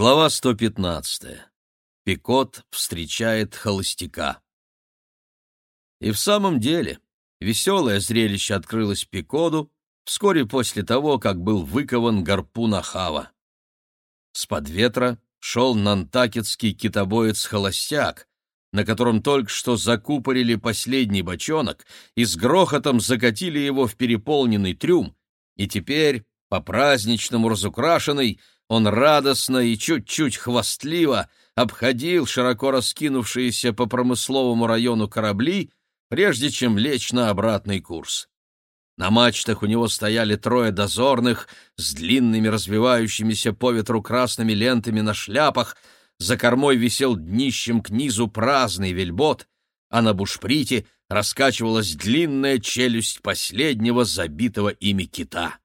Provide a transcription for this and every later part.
Глава 115. Пикот встречает холостяка. И в самом деле, веселое зрелище открылось Пикоду вскоре после того, как был выкован гарпун Ахава. С-под ветра шел нантакетский китобоец-холостяк, на котором только что закупорили последний бочонок и с грохотом закатили его в переполненный трюм, и теперь, по-праздничному разукрашенный, он радостно и чуть-чуть хвастливо обходил широко раскинувшиеся по промысловому району корабли, прежде чем лечь на обратный курс. На мачтах у него стояли трое дозорных с длинными развивающимися по ветру красными лентами на шляпах, за кормой висел днищем к низу праздный вельбот, а на бушприте раскачивалась длинная челюсть последнего забитого ими кита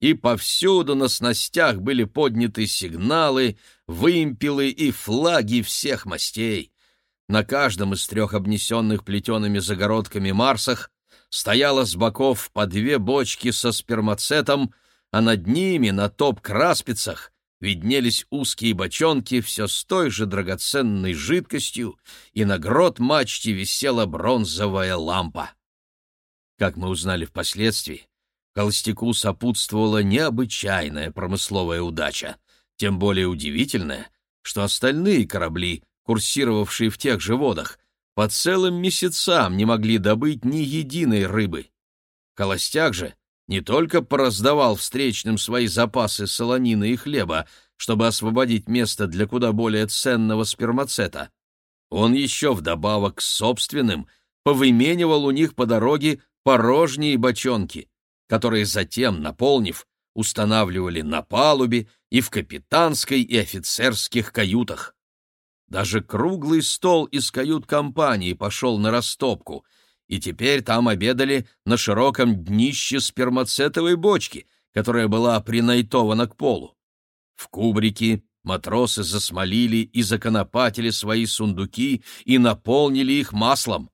и повсюду на снастях были подняты сигналы, вымпелы и флаги всех мастей. На каждом из трех обнесенных плетеными загородками Марсах стояло с боков по две бочки со спермацетом, а над ними, на топ-краспицах, виднелись узкие бочонки все с той же драгоценной жидкостью, и на грот мачте висела бронзовая лампа. Как мы узнали впоследствии, Холостяку сопутствовала необычайная промысловая удача, тем более удивительная, что остальные корабли, курсировавшие в тех же водах, по целым месяцам не могли добыть ни единой рыбы. Холостяк же не только пораздавал встречным свои запасы солонины и хлеба, чтобы освободить место для куда более ценного спермацета, он еще вдобавок к собственным повыменивал у них по дороге порожние бочонки, которые затем, наполнив, устанавливали на палубе и в капитанской и офицерских каютах. Даже круглый стол из кают-компании пошел на растопку, и теперь там обедали на широком днище спермацетовой бочки, которая была принайтована к полу. В кубрике матросы засмолили и законопатили свои сундуки и наполнили их маслом.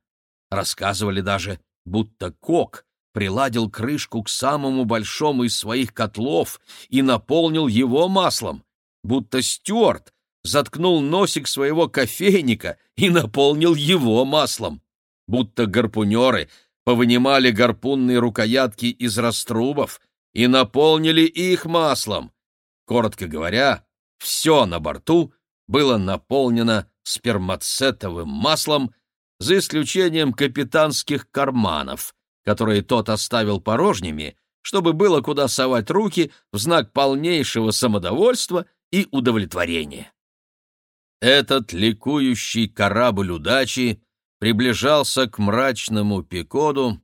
Рассказывали даже, будто кок приладил крышку к самому большому из своих котлов и наполнил его маслом, будто Стюарт заткнул носик своего кофейника и наполнил его маслом, будто гарпунеры повынимали гарпунные рукоятки из раструбов и наполнили их маслом. Коротко говоря, все на борту было наполнено спермацетовым маслом, за исключением капитанских карманов, которые тот оставил порожними, чтобы было куда совать руки в знак полнейшего самодовольства и удовлетворения. Этот ликующий корабль удачи приближался к мрачному Пикоду,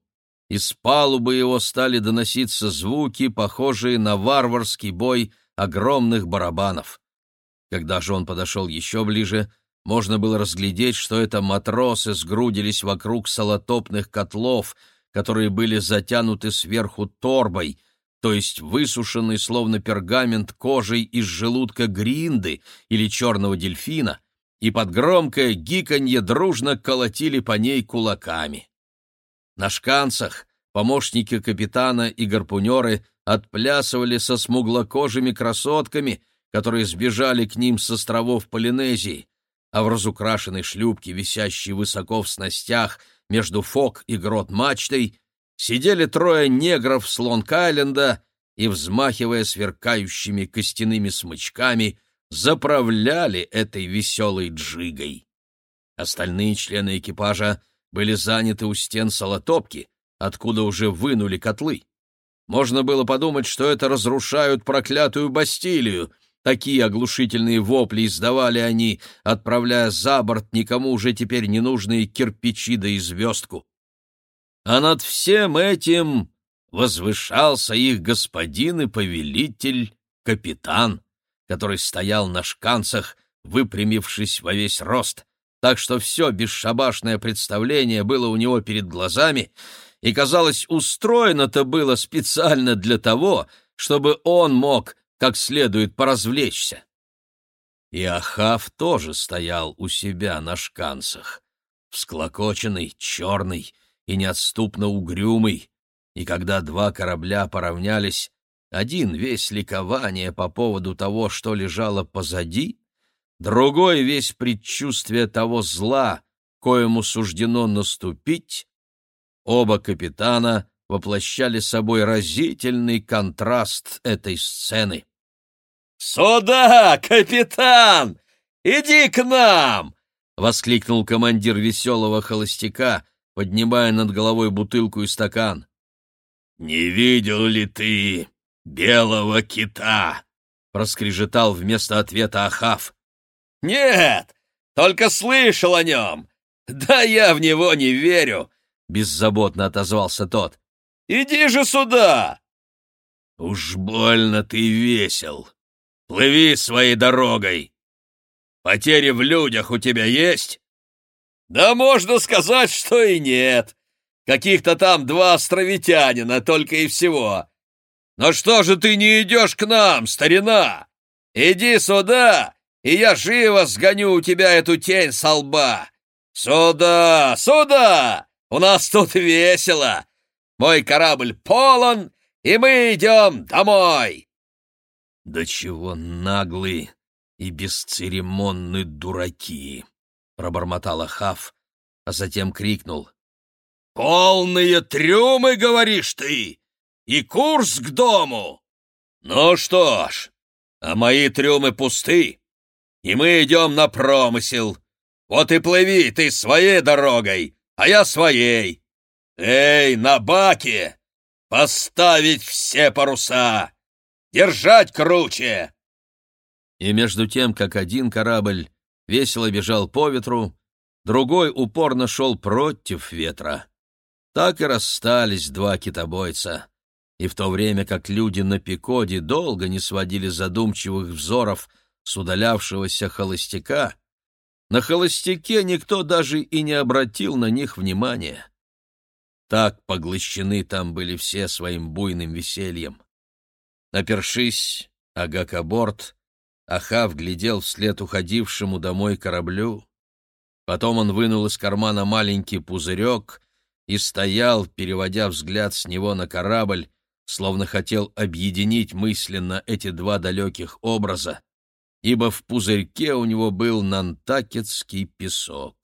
и с палубы его стали доноситься звуки, похожие на варварский бой огромных барабанов. Когда же он подошел еще ближе, можно было разглядеть, что это матросы сгрудились вокруг солотопных котлов — которые были затянуты сверху торбой, то есть высушенной словно пергамент кожей из желудка гринды или черного дельфина, и под громкое гиканье дружно колотили по ней кулаками. На шканцах помощники капитана и гарпунеры отплясывали со смуглокожими красотками, которые сбежали к ним с островов Полинезии, а в разукрашенной шлюпке, висящей высоко в снастях, между фок и грот-мачтой сидели трое негров с Лонг-Айленда и, взмахивая сверкающими костяными смычками, заправляли этой веселой джигой. Остальные члены экипажа были заняты у стен солотопки, откуда уже вынули котлы. Можно было подумать, что это разрушают проклятую Бастилию, Такие оглушительные вопли издавали они, отправляя за борт никому уже теперь не нужные кирпичи да и звездку. А над всем этим возвышался их господин и повелитель, капитан, который стоял на шканцах, выпрямившись во весь рост, так что все бесшабашное представление было у него перед глазами, и, казалось, устроено-то было специально для того, чтобы он мог как следует поразвлечься. И Ахав тоже стоял у себя на шканцах, всклокоченный, черный и неотступно угрюмый, и когда два корабля поравнялись, Один весь ликование по поводу того, что лежало позади, другой весь предчувствие того зла, коему суждено наступить, оба капитана воплощали собой разительный контраст этой сцены. «Сюда, капитан! Иди к нам!» — воскликнул командир веселого холостяка, поднимая над головой бутылку и стакан. «Не видел ли ты белого кита?» — проскрежетал вместо ответа Ахав. «Нет, только слышал о нем. Да я в него не верю», — беззаботно отозвался тот. «Иди же сюда!» «Уж больно ты весел. Плыви своей дорогой. Потери в людях у тебя есть?» «Да можно сказать, что и нет. Каких-то там два островитянина только и всего. Но что же ты не идешь к нам, старина? Иди сюда, и я живо сгоню у тебя эту тень со лба. Сюда, сюда! У нас тут весело. Мой корабль полон, и мы идем домой. Да чего наглые и бесцеремонные дураки! Пробормотал Ахав, а затем крикнул. «Полные трюмы, говоришь ты, и курс к дому! Ну что ж, а мои трюмы пусты, и мы идем на промысел. Вот и плыви ты своей дорогой, а я своей. Эй, на баке! Поставить все паруса! Держать круче!» И между тем, как один корабль весело бежал по ветру, другой упорно шел против ветра. Так и расстались два китобойца. И в то время как люди на Пикоде долго не сводили задумчивых взоров с удалявшегося холостяка, на холостяке никто даже и не обратил на них внимания. Так поглощены там были все своим буйным весельем. Напершись, Агакаборт, Ахав глядел вслед уходившему домой кораблю. Потом он вынул из кармана маленький пузырек и стоял, переводя взгляд с него на корабль, словно хотел объединить мысленно эти два далеких образа, ибо в пузырьке у него был нантакетский песок.